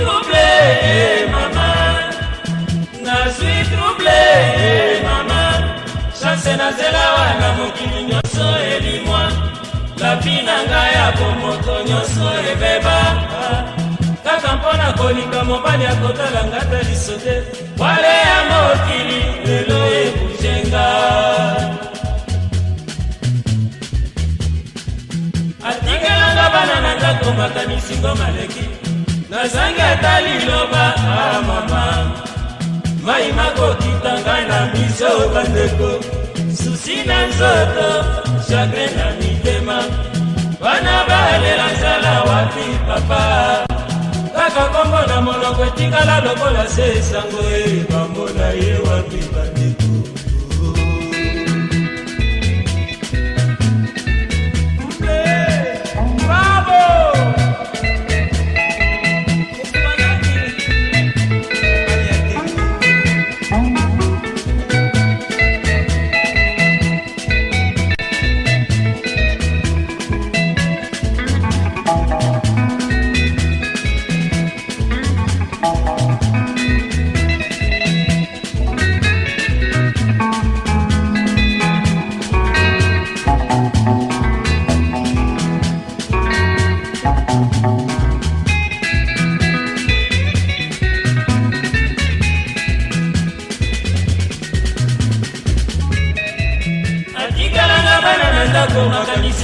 troublé mama nazwi troublé mama chanse na nzela wana mokili nyonso elimwa lapi na ngai ya bomoto nyonso ebeba kaka mpona kolinga mobali akotala ngata liso te wale ya mokili lelo ebuzenga atikelanga bana na ndako makanisi ngo maleki nazangi ata liloba a ah, mama mai makokita ngai na miso bandeko susi na nzoto chagre na mitema bana balela nzala wapi papa kaka kombo na monoko etikala lokola se esango e bambona ye wapi bana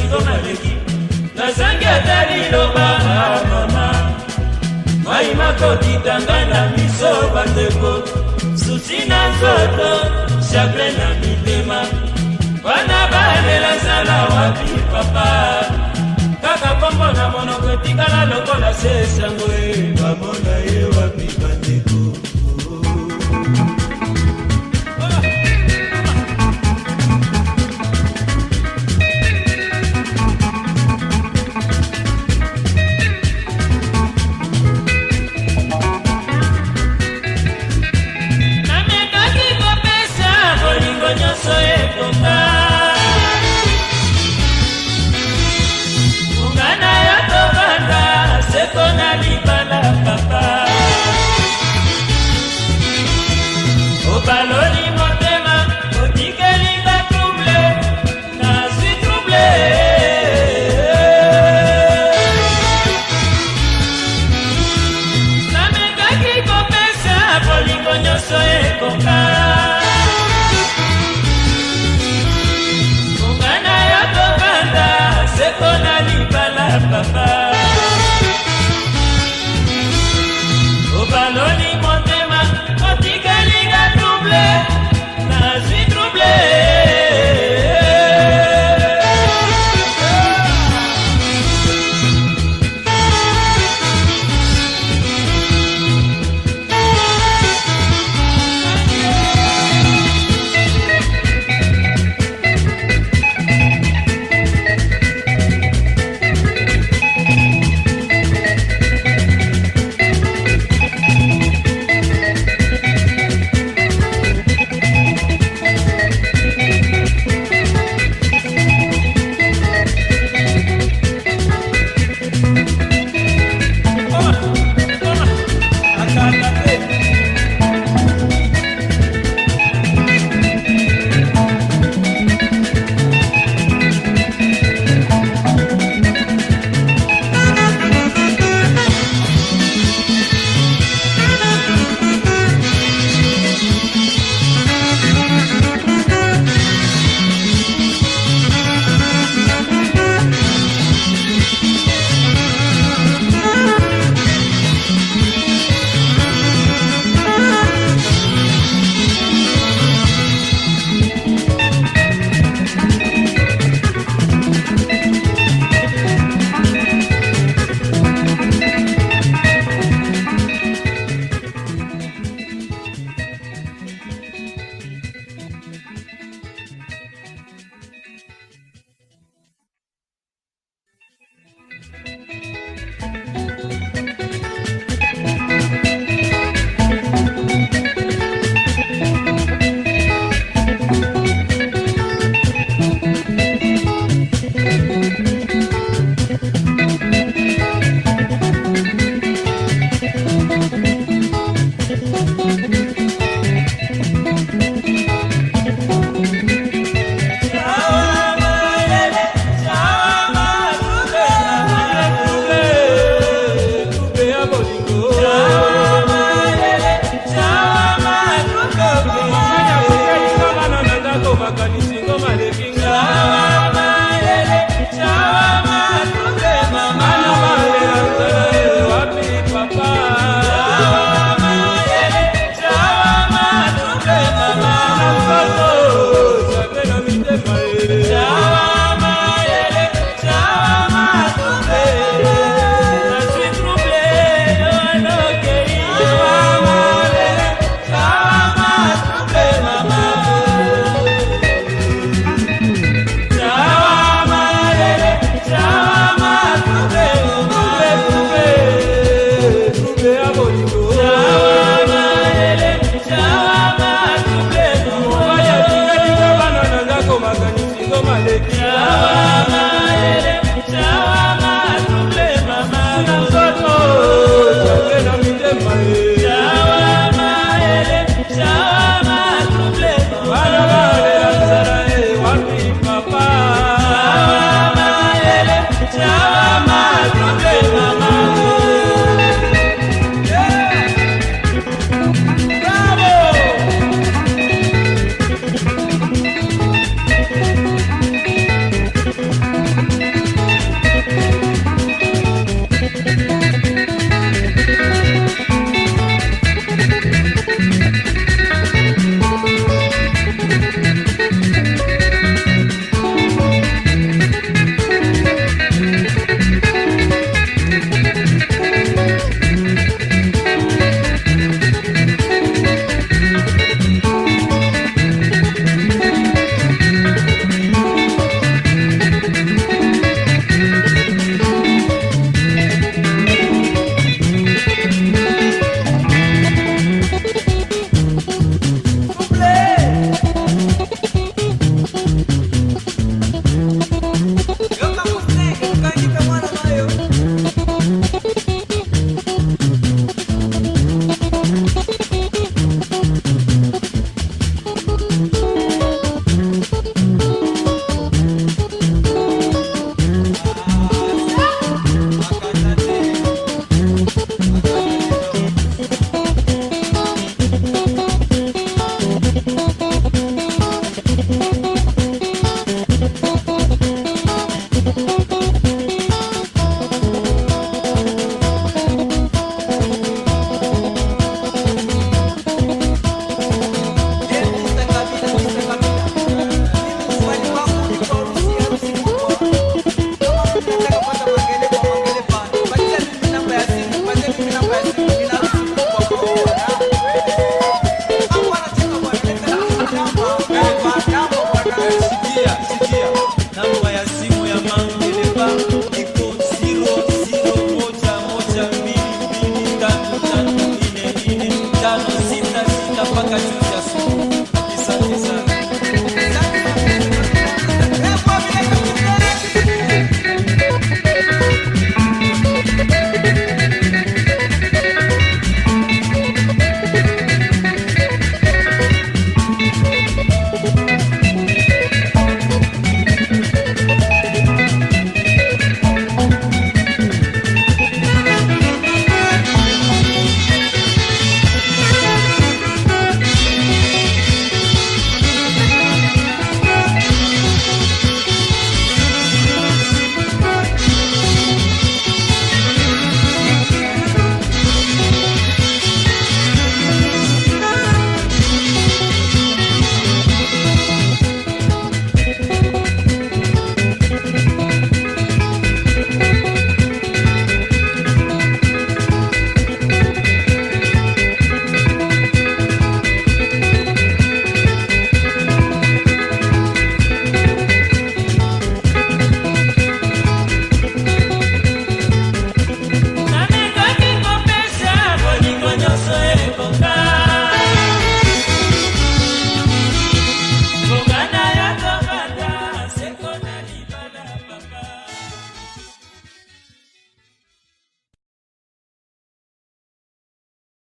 biso maleki nazangi ata liloba amama mai makokitanga na miso bandeko susi na nzoto chaple na mitema wana balela zala wapi papa kaka kombo na monoko etikala lokola se sango e bamona ye wapi bandeko love.